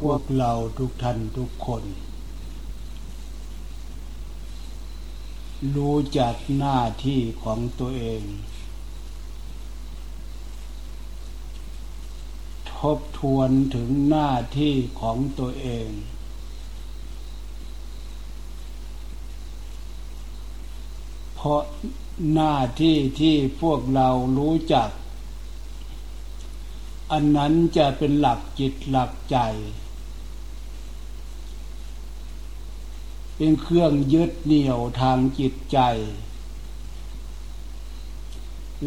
พวกเราทุกท่านทุกคน รู้จักหน้าที่ของตัวเอง ทบทวนถึงหน้าที่ของตัวเอง เพราะหน้าที่ที่พวกเรารู้จัก อันนั้นจะเป็นหลักจิตหลักใจ เป็นเครื่องยึดเหนี่ยวทางจิตใจ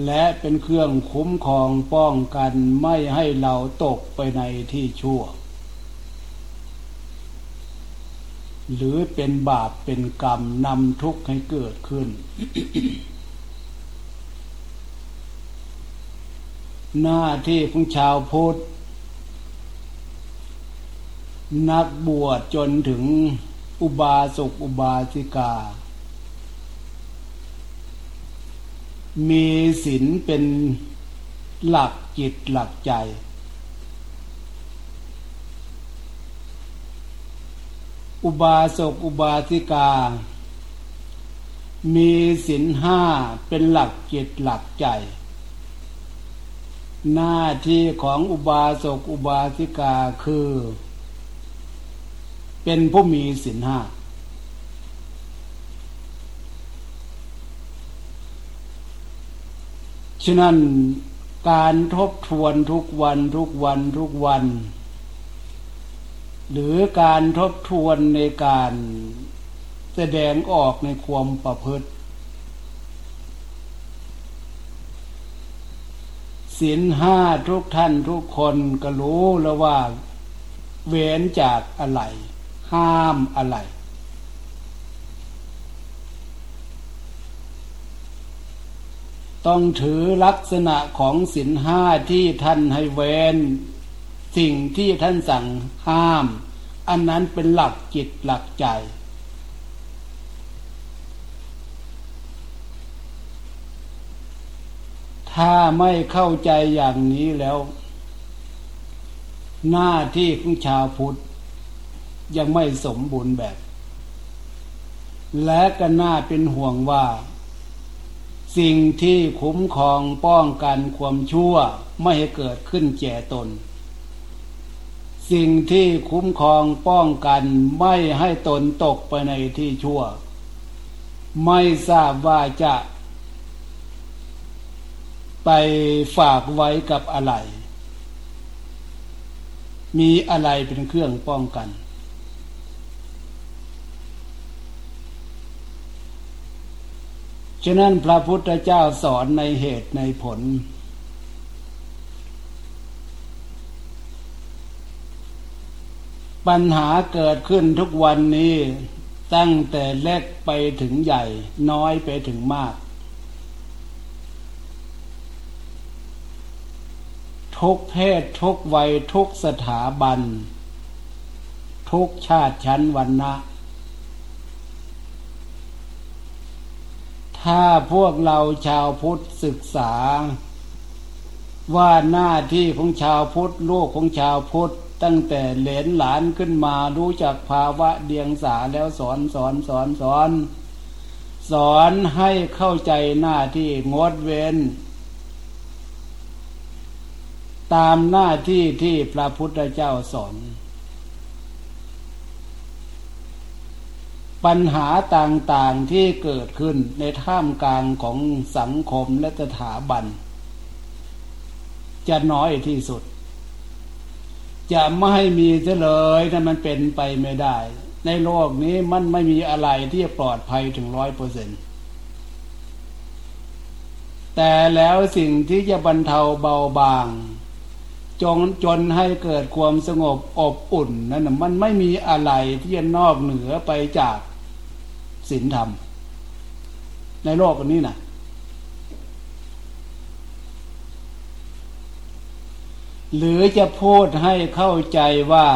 และเป็นเครื่องคุ้มครองป้องกันไม่ให้เราตกไปในที่ชั่ว หรือเป็นบาปเป็นกรรมนำทุกข์ให้เกิดขึ้น หน้าที่ของชาวพุทธ นักบวชจนถึงอุบาสกอุบาสิกา มีศีลเป็นหลักจิตหลักใจ อุบาสกอุบาสิกา มีศีลห้าเป็นหลักจิตหลักใจ หน้าที่ของอุบาสกอุบาสิกาคือ เป็นผู้มีศีลห้าฉะนั้นการทบทวนทุกวันทุกวันทุกวัน หรือการทบทวนในการแสดงออกในความประพฤติ ศีลห้าทุกท่านทุกคนก็รู้แล้วว่า เว้นจากอะไร ห้ามอะไร ต้องถือลักษณะของศีลห้าที่ท่านให้เว้น สิ่งที่ท่านสั่งห้าม อันนั้นเป็นหลักจิตหลักใจ ถ้าไม่เข้าใจอย่างนี้แล้ว หน้าที่ของชาวพุทธ ยังไม่สมบูรณ์แบบ และก็น่าเป็นห่วงว่า สิ่งที่คุ้มครองป้องกันความชั่วไม่ให้เกิดขึ้นแก่ตน สิ่งที่คุ้มครองป้องกันไม่ให้ตนตกไปในที่ชั่ว ไม่ทราบว่าจะ ไปฝากไว้กับอะไร มีอะไรเป็นเครื่องป้องกัน ฉะนั้นพระพุทธเจ้าสอนในเหตุในผล ปัญหาเกิดขึ้นทุกวันนี้ตั้งแต่เล็กไปถึงใหญ่ น้อยไปถึงมาก ทุกเพศทุกวัยทุกสถาบัน ทุกชาติชั้นวันนะถ้าพวกเราชาวพุทธศึกษา ว่าหน้าที่ของชาวพุทธลูกของชาวพุทธตั้งแต่เหลนหลานขึ้นมารู้จักภาวะเดียงสาแล้วสอนสอนสอนสอน สอนให้เข้าใจหน้าที่งดเว้น ตามหน้าที่ที่พระพุทธเจ้าสอน ปัญหาต่างๆที่เกิดขึ้นในท่ามกลางของสังคมและสถาบัน จะน้อยที่สุด จะไม่ให้มีเลยถ้ามันเป็นไปไม่ได้ ในโลกนี้มันไม่มีอะไรที่ปลอดภัยถึงร้อยเปอร์เซ็นต์แต่แล้วสิ่งที่จะบรรเทาเบาบาง จงจนให้เกิดความสงบอบอุ่นนั่นมันไม่มีอะไรที่จะนอกเหนือไปจากศีลธรรม ในโลกนี้นะหรือจะพูดให้เข้าใจว่า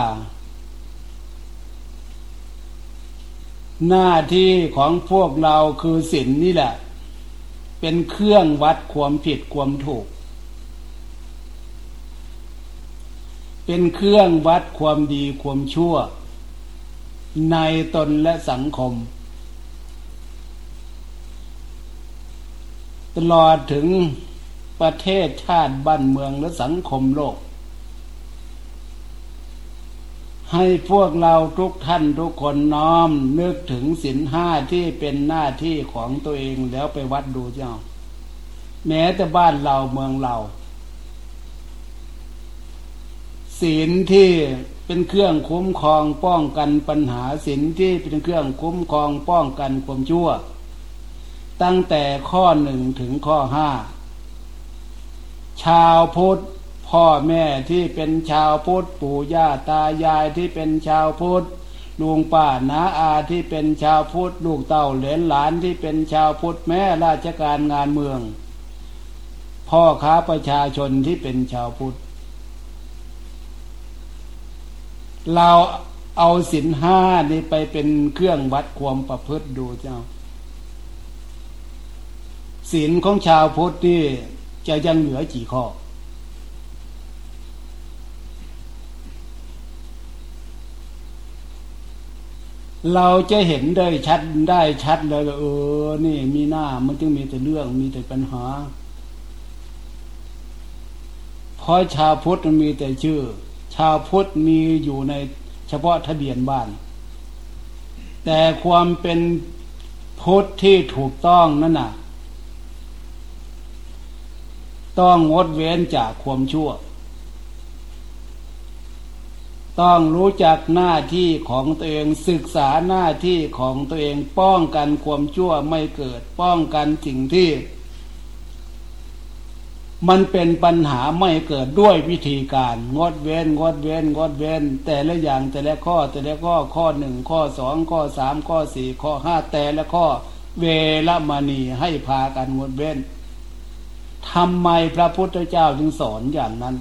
หน้าที่ของพวกเราคือศีลนนี่แหละ เป็นเครื่องวัดความผิดความถูก เป็นเครื่องวัดความดีความชั่ว ในตนและสังคม ตลอดถึงประเทศชาติบ้านเมืองและสังคมโลก ให้พวกเราทุกท่านทุกคนน้อมนึกถึงศีลห้าที่เป็นหน้าที่ของตัวเองแล้วไปวัดดูเจ้า แม้แต่บ้านเราเมืองเรา ศีลที่เป็นเครื่องคุ้มครองป้องกันปัญหาศีลที่เป็นเครื่องคุ้มครองป้องกันความชั่ว ตั้งแต่ข้อหนึ่งถึงข้อห้าชาวพุทธพ่อแม่ที่เป็นชาวพุทธปู่ย่าตายายที่เป็นชาวพุทธลุงป้านาอาที่เป็นชาวพุทธลูกเต่าเหลนหลานที่เป็นชาวพุทธแม่ราชการงานเมือง พ่อค้าประชาชนที่เป็นชาวพุทธ เราเอาสินห้านี่ไปเป็นเครื่องวัดความประพฤติดูเจ้าศีลของชาวพุทธนี่จะยังเหลือกี่ข้อ เราจะเห็นได้ชัดได้ชัดเลยเออ นี่มีหน้ามันจึงมีแต่เรื่องมีแต่ปัญหาเพราะชาวพุทธมันมีแต่ชื่อ ชาวพุทธมีอยู่ในเฉพาะทะเบียนบ้าน แต่ความเป็นพุทธที่ถูกต้องนั่นน่ะ ต้องงดเว้นจากความชั่ว ต้องรู้จักหน้าที่ของตัวเองศึกษาหน้าที่ของตัวเองป้องกันความชั่วไม่เกิด ป้องกันสิ่งที่ มันเป็นปัญหาไม่เกิดด้วยวิธีการ งดเว้น งดเว้น งดเว้น แต่ละอย่างแต่ละข้อแต่ละข้อข้อหนึ่งข้อสองข้อสามข้อสี่ข้อห้าแต่ละข้อเวลามณีให้พากันงดเว้นทำไมพระพุทธเจ้าจึงสอนอย่างนั้น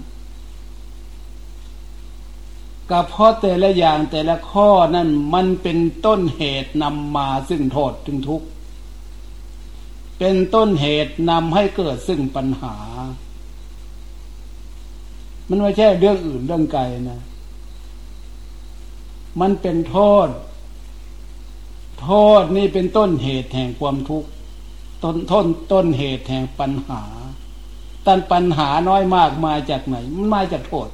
ก็เพราะแต่ละอย่างแต่ละข้อนั้นมันเป็นต้นเหตุนำมาซึ่งโทษถึงทุกข์ เป็นต้นเหตุนำให้เกิดซึ่งปัญหา มันไม่ใช่เรื่องอื่นเรื่องไกลนะ มันเป็นโทษ โทษนี่เป็นต้นเหตุแห่งความทุกข์ต้นต้นต้นเหตุแห่งปัญหา ตันปัญหาน้อยมากมาจากไหน มันมาจากโทษ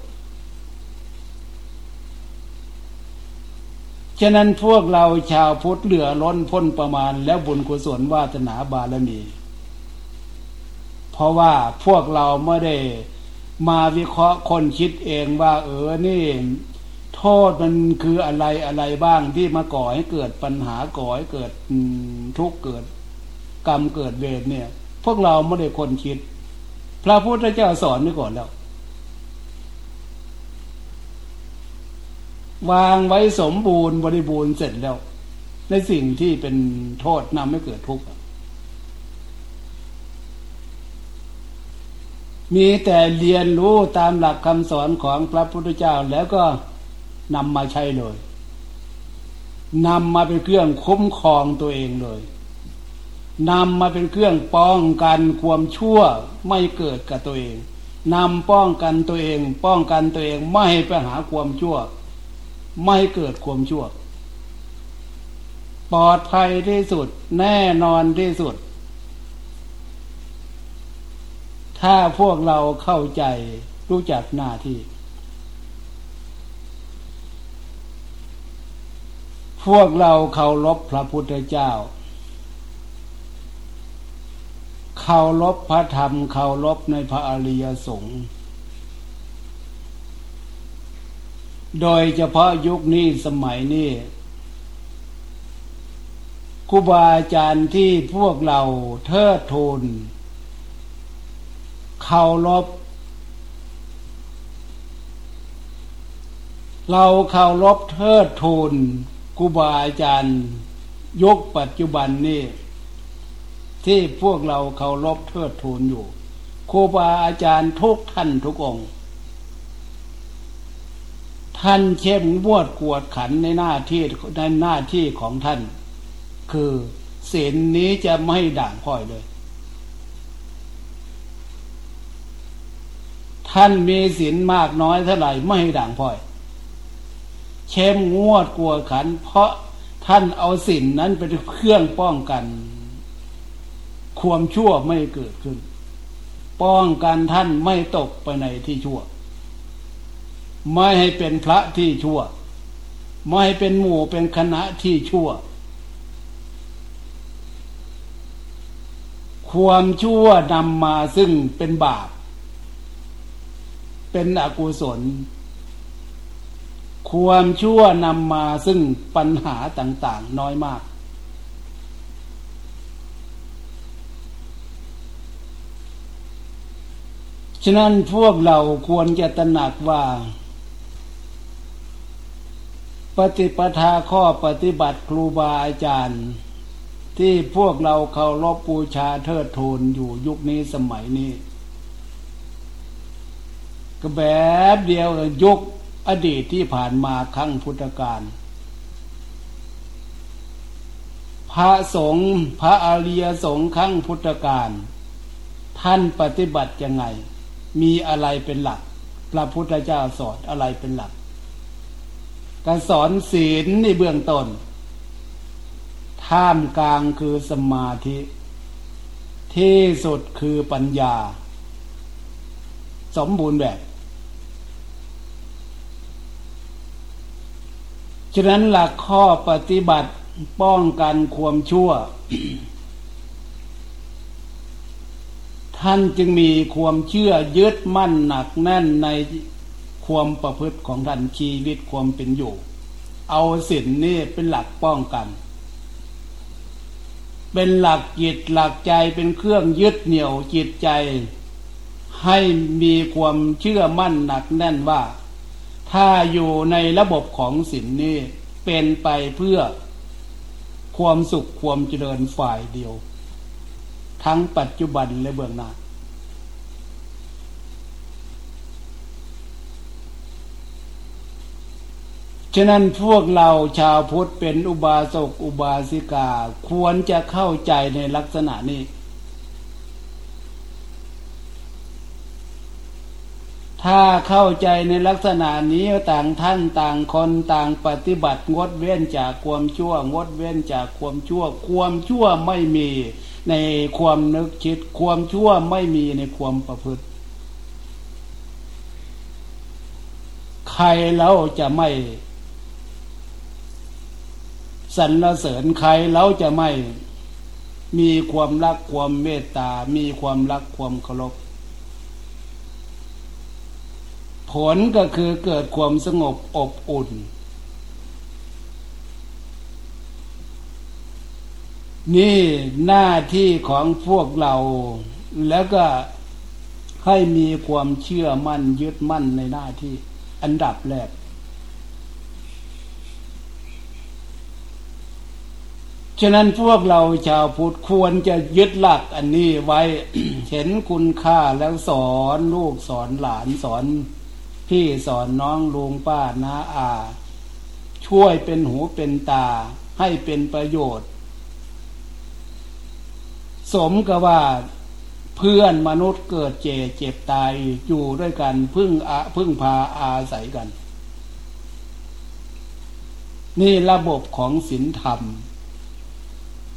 ฉะนั้นพวกเราชาวพุทธเหลือล้นพ้นประมาณ แล้วบุญกุศลวาสนาบารมี เพราะว่าพวกเราไม่ได้มาวิเคราะห์คนคิดเองว่า เออนี่ โทษมันคืออะไรอะไรบ้างที่มาก่อให้เกิดปัญหาก่อให้เกิดทุกข์เกิด กรรมเกิดเวรเนี่ย พวกเราไม่ได้คนคิด พระพุทธเจ้าสอนไว้ก่อนแล้ว วางไว้สมบูรณ์บริบูรณ์เสร็จแล้ว ในสิ่งที่เป็นโทษนำให้เกิดทุกข์มีแต่เรียนรู้ตามหลักคำสอนของพระพุทธเจ้าแล้วก็นำมาใช้เลยนำมาเป็นเครื่องคุ้มครองตัวเองเลยนำมาเป็นเครื่องป้องกันความชั่วไม่เกิดกับตัวเองนำป้องกันตัวเอง ป้องกันตัวเองไม่ไปหาความชั่ว ไม่เกิดความชั่ว ปลอดภัยที่สุด แน่นอนที่สุด ถ้าพวกเราเข้าใจรู้จักหน้าที่ พวกเราเคารพพระพุทธเจ้าเคารพพระธรรมเคารพในพระอริยสงฆ์ โดยเฉพาะยุคนี้สมัยนี้ครูบาอาจารย์ที่พวกเราเทิดทูนเคารพเราเคารพเทิดทูนครูบาอาจารย์ยุคปัจจุบันนี้ที่พวกเราเคารพเทิดทูนอยู่ครูบาอาจารย์ทุกท่านทุกองค์ ท่านเข้มงวดกวดขันในหน้าที่ในหน้าที่ของท่าน คือศีลนี้จะไม่ด่างพ้อยเลย ท่านมีศีลมากน้อยเท่าไหร่ไม่ด่างพ่อย เข้มงวดกลัวขัน เพราะท่านเอาศีลนนั้นเป็นเครื่องป้องกัน ความชั่วไม่เกิดขึ้น ป้องกันท่านไม่ตกไปในที่ชั่ว ไม่ให้เป็นพระที่ชั่ว ไม่ให้เป็นหมู่เป็นคณะที่ชั่ว ความชั่วนำมาซึ่งเป็นบาป เป็นอกุศล ความชั่วนำมาซึ่งปัญหาต่าง ๆ น้อยมากฉะนั้นพวกเราควรจะตระหนักว่า ปฏิปทาข้อปฏิบัติครูบาอาจารย์ ที่พวกเราเคารพบูชาเทิดทูนอยู่ยุคนี้สมัยนี้ ก็แบบเดียวยุคอดีตที่ผ่านมาครั้งพุทธกาลพระสงฆ์พระอริยสงฆ์ครั้งพุทธกาลท่านปฏิบัติยังไง มีอะไรเป็นหลัก พระพุทธเจ้าสอนอะไรเป็นหลัก การสอนศีลในเบื้องต้น ท่ามกลางคือสมาธิ ที่สุดคือปัญญา สมบูรณ์แบบ ฉะนั้นหลักข้อปฏิบัติป้องกันความชั่ว ท่านจึงมีความเชื่อยึดมั่นหนักแน่นใน ความประพฤติของท่านชีวิตความเป็นอยู่ เอาสินนี่เป็นหลักป้องกัน เป็นหลักจิตหลักใจเป็นเครื่องยึดเหนี่ยวจิตใจ ให้มีความเชื่อมั่นหนักแน่นว่า ถ้าอยู่ในระบบของศีลนี้เป็นไปเพื่อความสุขความเจริญฝ่ายเดียว ทั้งปัจจุบันและเบื้องหน้า ฉะนั้นพวกเราชาวพุทธเป็นอุบาสกอุบาสิกา ควรจะเข้าใจในลักษณะนี้ ถ้าเข้าใจในลักษณะนี้ต่างท่านต่างคนต่างปฏิบัติงดเว้นจากความชั่ว งดเว้นจากความชั่ว ความชั่วไม่มีในความนึกคิด ความชั่วไม่มีในความประพฤติ ใครแล้วจะไม่ สรรเสริญใครแล้วจะไม่มีความรักความเมตตา มีความรักความเคารพ ผลก็คือเกิดความสงบอบอุ่น นี่หน้าที่ของพวกเราแล้วก็ให้มีความเชื่อมั่นยึดมั่นในหน้าที่อันดับแรก ฉะนั้นพวกเราชาวพุทธควรจะยึดหลักอันนี้ไว้เห็นคุณค่าแล้วสอนลูกสอนหลานสอน พี่สอนน้องลุงป้าน้าอา ช่วยเป็นหูเป็นตาให้เป็นประโยชน์ สมกับว่าเพื่อนมนุษย์เกิดเจ็บเจ็บตายอยู่ด้วยกันพึ่งอาพึ่งพาอาศัยกัน นี่ระบบของศีลธรรม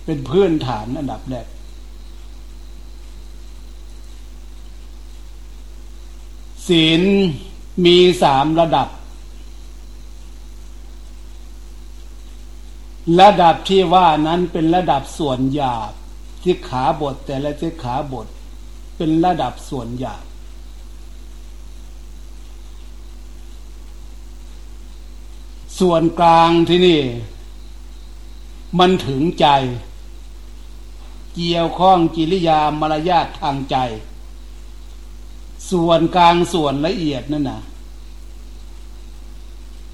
เป็นพื้นฐานอันดับแรกศีลมีสามระดับ ระดับที่ว่านั้นเป็นระดับส่วนหยาบที่ขาบทแต่ละที่ขาบท เป็นระดับส่วนหยาบส่วนกลางที่นี่ มันถึงใจ เกี่ยวข้องกิริยามารยาททางใจ ส่วนกลางส่วนละเอียดนั่นนะ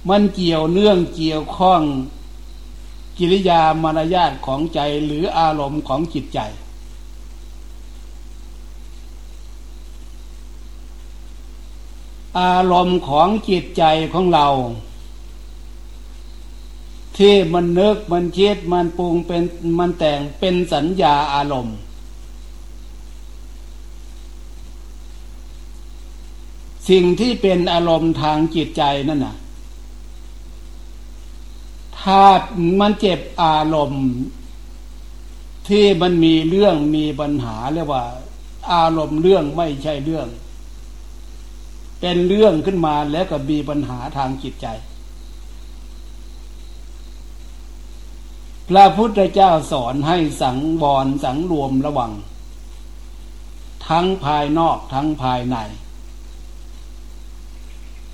มันเกี่ยวเนื่องเกี่ยวข้องกิริยามารยาทของใจหรืออารมณ์ของจิตใจ อารมณ์ของจิตใจของเรา ที่มันนึกมันคิดมันปรุงเป็นมันแต่งเป็นสัญญาอารมณ์ สิ่งที่เป็นอารมณ์ทางจิตใจนั่นน่ะ ถ้ามันเจ็บอารมณ์ที่มันมีเรื่องมีปัญหาเรียกว่า อารมณ์เรื่องไม่ใช่เรื่อง เป็นเรื่องขึ้นมาแล้วก็มีปัญหาทางจิตใจ พระพุทธเจ้าสอนให้สังวรสังรวมระวัง ทั้งภายนอกทั้งภายใน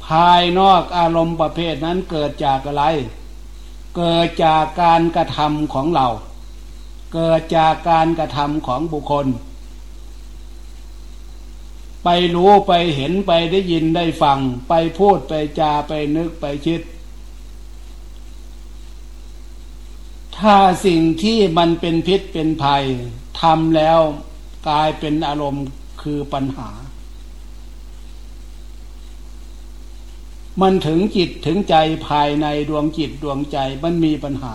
ภายนอกอารมณ์ประเภทนั้นเกิดจากอะไร เกิดจากการกระทำของเรา เกิดจากการกระทำของบุคคล ไปรู้ไปเห็นไปได้ยินได้ฟัง ไปพูดไปจาไปนึกไปคิด ถ้าสิ่งที่มันเป็นพิษเป็นภัยทำแล้วกลายเป็นอารมณ์คือปัญหา มันถึงจิตถึงใจภายในดวงจิตดวงใจมันมีปัญหา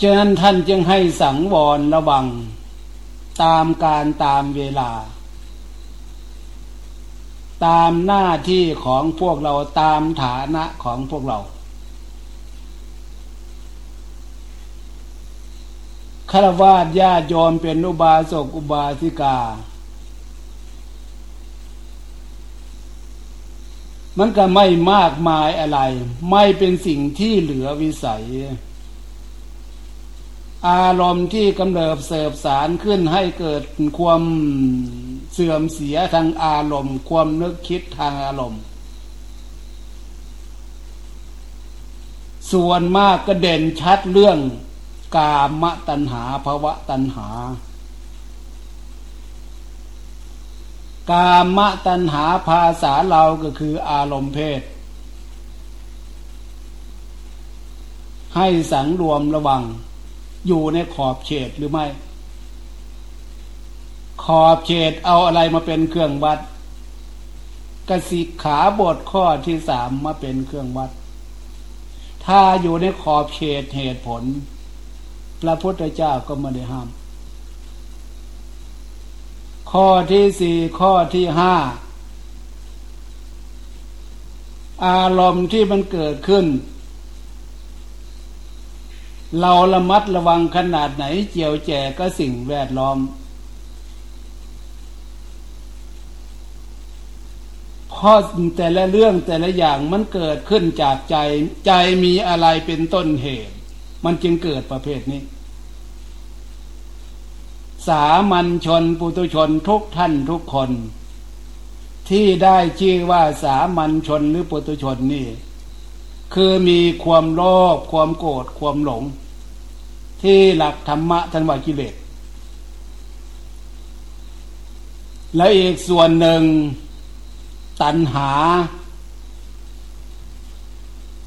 ฉะนั้นท่านจึงให้สังวรระวัง ตามการตามเวลา ตามหน้าที่ของพวกเราตามฐานะของพวกเราคารวะญาติโยมเป็นอุบาสกอุบาสิกา มันก็ไม่มากมายอะไร ไม่เป็นสิ่งที่เหลือวิสัย อารมณ์ที่กำเริบเสบสารขึ้นให้เกิดความ เสื่อมเสียทางอารมณ์ ความนึกคิดทางอารมณ์ ส่วนมากก็เด่นชัดเรื่องกามตัณหาภาวะตัณหา กามตัณหาภาษาเราก็คืออารมณ์เพศ ให้สังรวมระวัง อยู่ในขอบเขตหรือไม่ ขอบเขตเอาอะไรมาเป็นเครื่องวัดกสิขาบทข้อที่สามมาเป็นเครื่องวัด ถ้าอยู่ในขอบเขตเหตุผล พระพุทธเจ้าก็ไม่ได้ห้าม ข้อที่สี่ข้อที่ห้าอารมณ์ที่มันเกิดขึ้น เราระมัดระวังขนาดไหนเจียวแจก็สิ่งแวดล้อม พราะแต่ละเรื่องแต่ละอย่างมันเกิดขึ้นจากใจ ใจมีอะไรเป็นต้นเหตุ มันจึงเกิดประเภทนี้ สามัญชนปุตุชนทุกท่านทุกคน ที่ได้ชื่อว่าสามัญชนหรือปุตุชนนี่ คือมีความโลภความโกรธความหลง ที่หลักธรรมะทันว่ากิเลสและอีกส่วนหนึ่ง ตัณหา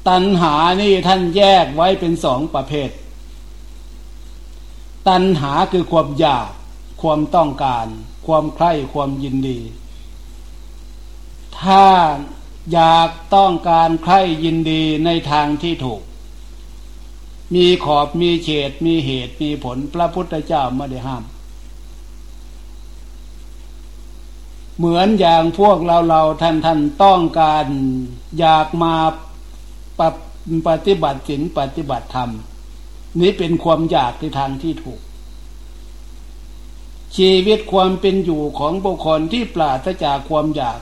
ตัณหานี่ท่านแยกไว้เป็นสองประเภท ตัณหาคือความอยาก ความต้องการ ความใคร่ความยินดี ถ้าอยากต้องการใคร่ยินดีในทางที่ถูก มีขอบมีเฉดมีเหตุมีผลพระพุทธเจ้าไม่ได้ห้าม เหมือนอย่างพวกเราเราท่านท่านต้องการอยากมาปปฏิบัติศีลปฏิบัติธรรม นี้เป็นความอยากในทางที่ถูก ชีวิตความเป็นอยู่ของบุคคลที่ปราศจากความอยาก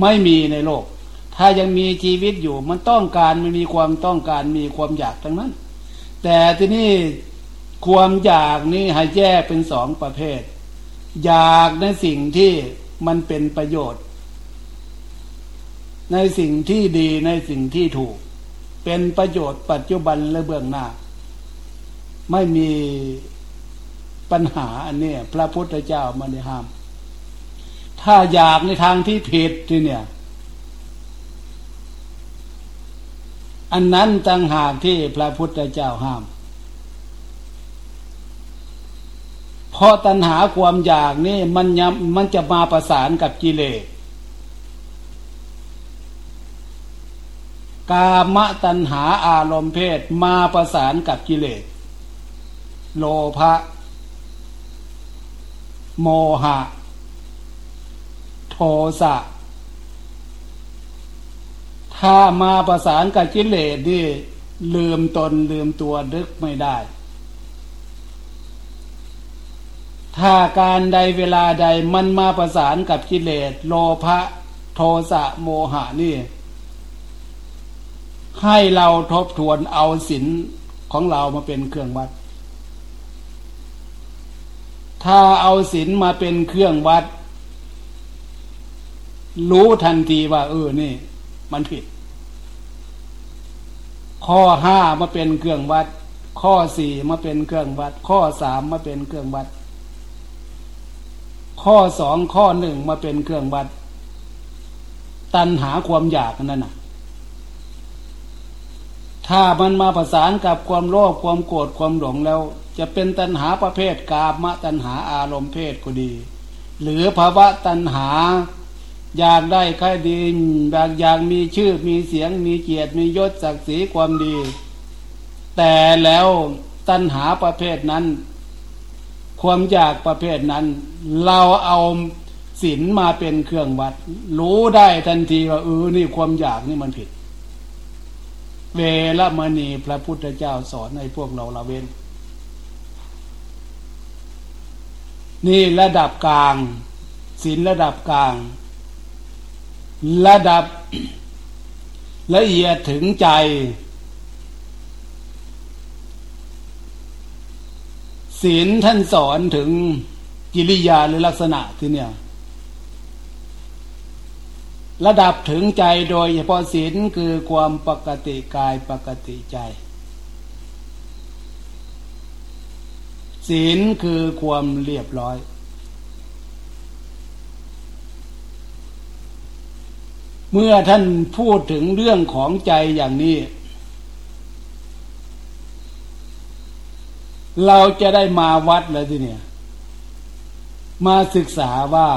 ไม่มีในโลก ถ้ายังมีชีวิตอยู่มันต้องการมันมีความต้องการมีความอยากทั้งนั้น แต่ที่นี่ความอยากนี่ให้แยกเป็นสองประเภท อยากในสิ่งที่มันเป็นประโยชน์ ในสิ่งที่ดีในสิ่งที่ถูก เป็นประโยชน์ปัจจุบันและเบื้องหน้า ไม่มีปัญหาอันนี้พระพุทธเจ้ามันได้ห้าม ถ้าอยากในทางที่ผิดที่เนี่ย อันนั้นต่างหากที่พระพุทธเจ้าห้าม เพราะตัณหาความอยากนี่มันยมันจะมาประสานกับกิเลสกามตัณหาอารมณ์เพศมาประสานกับกิเลส โลภะโมหะ โทสะถ้ามาประสานกับกิเลสนี่ลืมตนลืมตัวดึกไม่ได้ ถ้าการใดเวลาใดมันมาประสานกับกิเลสโลภะโทสะโมหะนี่ ให้เราทบทวนเอาศีลของเรามาเป็นเครื่องวัด ถ้าเอาศีลมาเป็นเครื่องวัด รู้ทันทีว่า เออนี่ มันผิด ข้อห้ามาเป็นเครื่องวัด ข้อสี่มาเป็นเครื่องวัด ข้อสามมาเป็นเครื่องวัด ข้อสองข้อหนึ่งมาเป็นเครื่องวัด ตันหาความอยากนั่นน่ะ ถ้ามันมาประสานกับความโลภความโกรธความหลงแล้ว จะเป็นตัณหาประเภทกามะตัณหาอารมณ์เพศก็ดี หรือภาวะตัณหาอยากได้ค่ายดีอยากอยากมีชื่อมีเสียงมีเกียรติมียศศักดิ์ศรีความดี แต่แล้วตัณหาประเภทนั้น ความอยากประเภทนั้น เราเอาศีลมาเป็นเครื่องวัด รู้ได้ทันทีว่าเออนี่ความอยากนี่มันผิด เวรมณีพระพุทธเจ้าสอนให้พวกเราละเว้น นี่ระดับกลางศีลระดับกลาง ระดับละเอียดถึงใจ ศีลท่านสอนถึงกิริยาหรือลักษณะที่เนี่ย ระดับถึงใจโดยเฉพาะศีลคือความปกติกายปกติใจ ศีลคือความเรียบร้อย เมื่อท่านพูดถึงเรื่องของใจอย่างนี้ เราจะได้มาวัดแล้วทีเนี่ย มาศึกษาว่า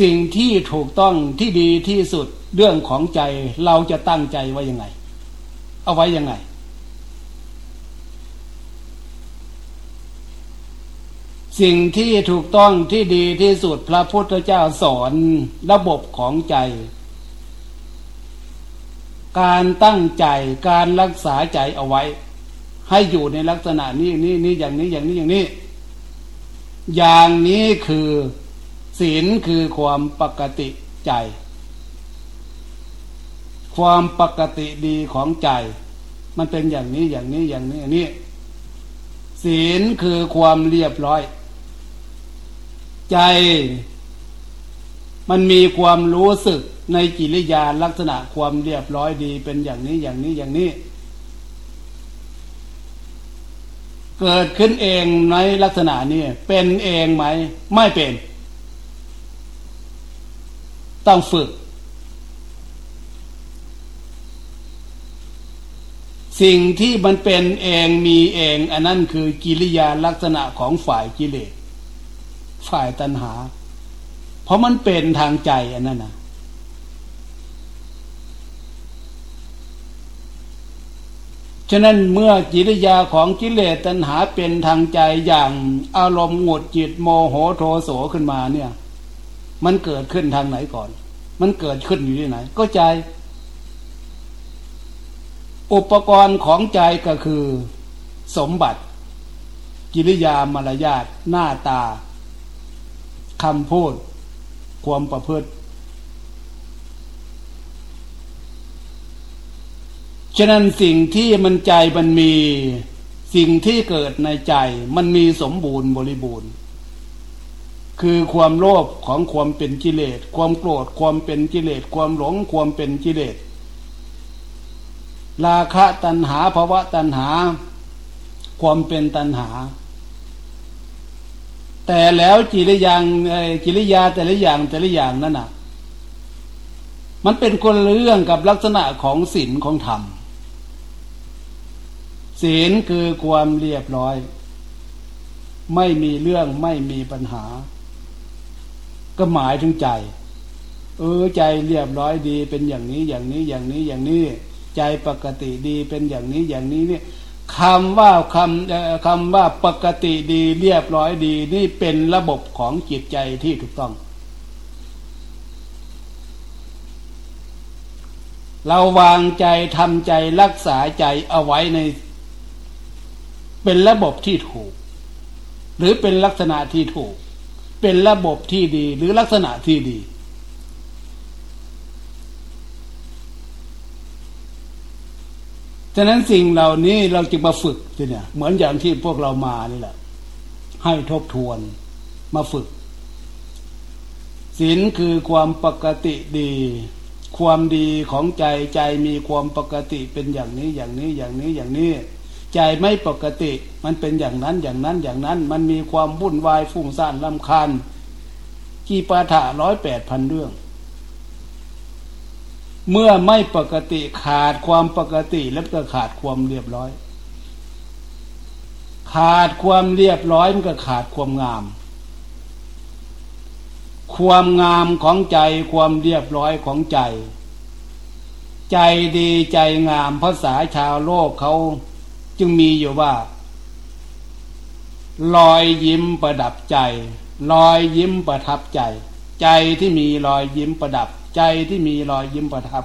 สิ่งที่ถูกต้องที่ดีที่สุดเรื่องของใจเราจะตั้งใจไว้ยังไง เอาไว้ยังไง สิ่งที่ถูกต้องที่ดีที่สุดพระพุทธเจ้าสอนระบบของใจ การตั้งใจการรักษาใจเอาไว้ ให้อยู่ในลักษณะนี้นี่นี่อย่างนี้อย่างนี้อย่างนี้ อย่างนี้คือศีลคือความปกติใจ ความปกติดีของใจ มันเป็นอย่างนี้อย่างนี้อย่างนี้อย่างนี้ศีลคือความเรียบร้อย ใจ มันมีความรู้สึกในกิริยาลักษณะความเรียบร้อยดีเป็นอย่างนี้อย่างนี้อย่างนี้ เกิดขึ้นเองในลักษณะนี้เป็นเองไหม ไม่เป็น ต้องฝึก สิ่งที่มันเป็นเองมีเอง อันนั้นคือกิริยาลักษณะของฝ่ายกิเลส ฝ่ายตัณหา เพราะมันเป็นทางใจอันนั้นนะ ฉะนั้นเมื่อกิริยาของกิเลสตัณหาเป็นทางใจอย่างอารมณ์หงุดจิตโมโหโทโสขึ้นมาเนี่ย มันเกิดขึ้นทางไหนก่อน มันเกิดขึ้นอยู่ที่ไหน ก็ใจ อุปกรณ์ของใจก็คือ สมบัติ กิริยามารยาทหน้าตาคำพูด ความประพฤติ ฉะนั้นสิ่งที่มันใจมันมีสิ่งที่เกิดในใจมันมีสมบูรณ์บริบูรณ์ คือความโลภของความเป็นกิเลส ความโกรธความเป็นกิเลส ความหลงความเป็นกิเลส ราคะตัณหาภาวะตัณหา ความเป็นตัณหา แต่แล้วจิริยังกิริยาแต่ละอย่างแต่ละอย่างนั่นน่ะ มันเป็นคนเรื่องกับลักษณะของศีลของธรรม ศีลคือความเรียบร้อย ไม่มีเรื่องไม่มีปัญหา ก็หมายถึงใจ เออใจเรียบร้อยดีเป็นอย่างนี้อย่างนี้อย่างนี้อย่างนี้ ใจปกติดีเป็นอย่างนี้อย่างนี้เนี่ยคำว่าคำคำว่าปกติดีเรียบร้อยดีนี่เป็นระบบของจิตใจที่ถูกต้อง เราวางใจทำใจรักษาใจเอาไว้ใน เป็นระบบที่ถูก หรือเป็นลักษณะที่ถูก เป็นระบบที่ดีหรือลักษณะที่ดี ฉะนั้นสิ่งเหล่านี้เราจึงมาฝึกทีเนี่ยเหมือนอย่างที่พวกเรามานี่แหละ ให้ทบทวนมาฝึกศีลคือความปกติดี ความดีของใจใจมีความปกติเป็นอย่างนี้อย่างนี้อย่างนี้อย่างนี้ ใจไม่ปกติ มันเป็นอย่างนั้นอย่างนั้นอย่างนั้น มันมีความวุ่นวายฟุ้งซ่านลำคาญกี่ปาถะร้อยแปดพันเรื่อง เมื่อไม่ปกติขาดความปกติแล้วก็ขาดความเรียบร้อย ขาดความเรียบร้อยมันก็ขาดความงาม ความงามของใจความเรียบร้อยของใจ ใจดีใจงามภาษาชาวโลกเขา จึงมีอยู่ว่า รอยยิ้มประดับใจ รอยยิ้มประทับใจ ใจที่มีรอยยิ้มประดับ ใจที่มีรอยยิ้มประทับ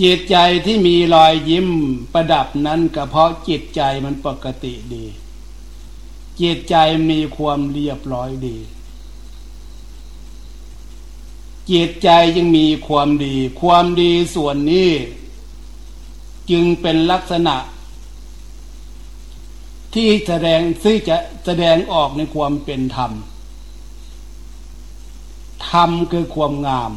จิตใจที่มีรอยยิ้มประดับนั้นก็เพราะจิตใจมันปกติดี จิตใจมีความเรียบร้อยดี จิตใจยังมีความดี ความดีส่วนนี้ จึงเป็นลักษณะ ที่แสดงซึ่งจะแสดงออกในความเป็นธรรม ธรรมคือความงาม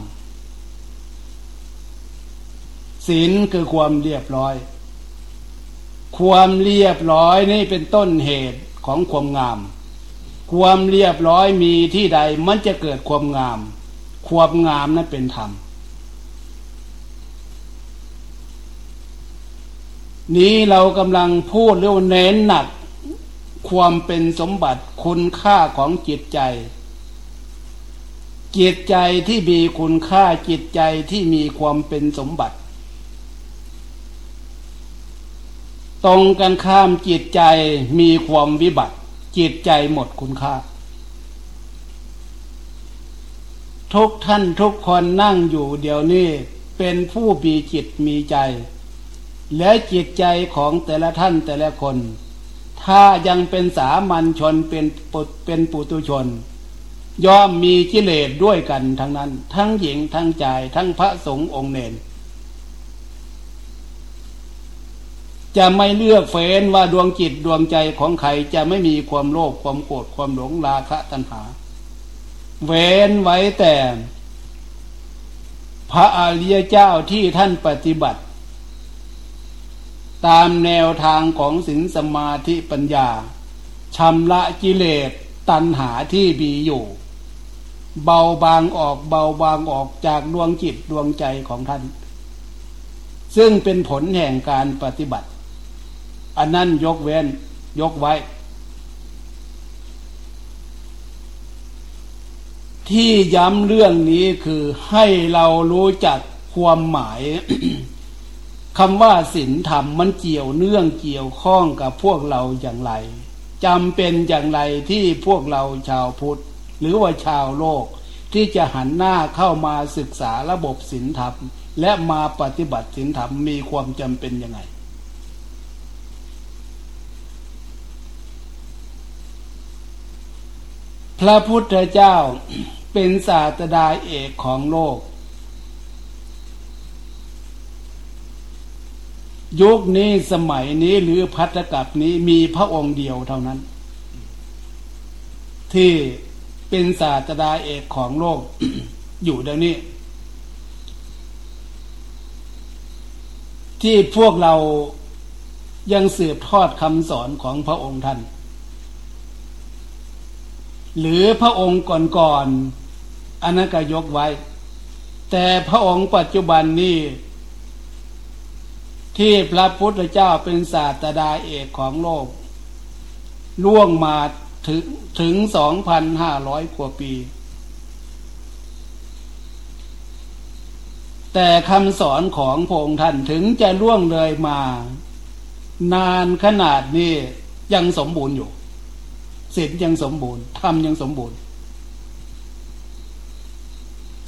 ศีลคือความเรียบร้อย ความเรียบร้อยนี่เป็นต้นเหตุของความงาม ความเรียบร้อยมีที่ใดมันจะเกิดความงาม ความงามนั้นเป็นธรรม นี้เรากำลังพูดเรื่องเน้นหนัก ความเป็นสมบัติคุณค่าของจิตใจ จิตใจที่มีคุณค่าจิตใจที่มีความเป็นสมบัติ ตรงกันข้ามจิตใจมีความวิบัติ จิตใจหมดคุณค่า ทุกท่านทุกคนนั่งอยู่เดี๋ยวนี้เป็นผู้มีจิตมีใจ และจิตใจของแต่ละท่านแต่ละคน ถ้ายังเป็นสามัญชนเป็นเป็นปุตุชน ย่อมมีกิเลสด้วยกันทั้งนั้น ทั้งหญิงทั้งชายทั้งพระสงฆ์องค์เนนจะไม่เลือกเฟ้นว่าดวงจิตดวงใจของใครจะไม่มีความโลภความโกรธความหลงราคะตัณหา เว้นไว้แต่ พระอริยเจ้าที่ท่านปฏิบัติ ตามแนวทางของศีลสมาธิปัญญาชำระกิเลสตัณหาที่มีอยู่ เบาบางออกเบาบางออกจากดวงจิตดวงใจของท่าน ซึ่งเป็นผลแห่งการปฏิบัติ อันนั้นยกเว้นยกไว้ ที่ย้ำเรื่องนี้คือให้เรารู้จักความหมายคำว่าศีลธรรมมันเกี่ยวเนื่องเกี่ยวข้องกับพวกเราอย่างไรจำเป็นอย่างไรที่พวกเราชาวพุทธ หรือว่าชาวโลก ที่จะหันหน้าเข้ามาศึกษาระบบศีลธรรม และมาปฏิบัติศีลธรรมมีความจำเป็นยังไง พระพุทธเจ้าเป็นศาสดาเอกของโลก ยุคนี้สมัยนี้หรือพัฒกับนี้มีพระองค์เดียวเท่านั้น ที่เป็นศาสตราเอกของโลก อยู่เดังนี้ ที่พวกเรายังสืบทอดคำสอนของพระองค์ท่าน หรือพระองค์ก่อนๆอันนั้นก็ยกไว้ แต่พระองค์ปัจจุบันนี้ที่พระพุทธเจ้าเป็นศาสตราเอกของโลก ล่วงมาถึงถึงสองพันห้าร้อยกว่าปี แต่คำสอนของพระองค์ท่านถึงจะล่วงเลยมา นานขนาดนี้ยังสมบูรณ์อยู่ ศีลยังสมบูรณ์ธรรมยังสมบูรณ์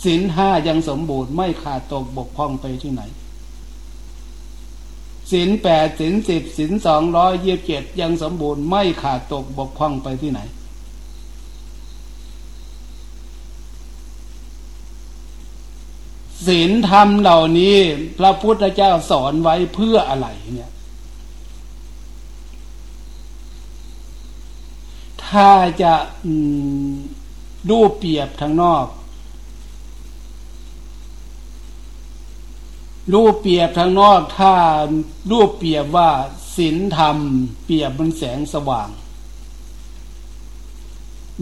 ศีลห้ายังสมบูรณ์ไม่ขาดตกบกพร่องไปที่ไหนศีลแปดศีลสิบศีลสองร้อยยี่สิบเจ็ดยังสมบูรณ์ไม่ขาดตกบกพร่องไปที่ไหน ศีลธรรมเหล่านี้ พระพุทธเจ้าสอนไว้เพื่ออะไรเนี่ย ถ้าจะดูเปรียบทางนอก รูปเปรียบทางนอก ถ้ารูปเปรียบว่าศีลธรรม เปรียบมันแสงสว่าง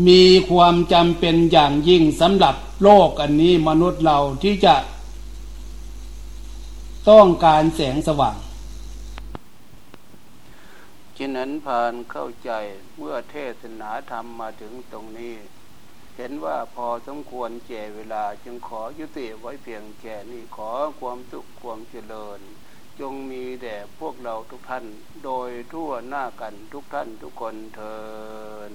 มีความจำเป็นอย่างยิ่งสำหรับโลกอันนี้มนุษย์เราที่จะ ต้องการแสงสว่าง ฉะนั้นผ่านเข้าใจเมื่อเทศนาธรรมมาถึงตรงนี้ เห็นว่าพอสมควรแก่เวลาจึงขอยุติไว้เพียงแค่นี้ขอความสุขความเจริญ จงมีแด่พวกเราทุกท่าน โดยทั่วหน้ากันทุกท่านทุกคนเทอ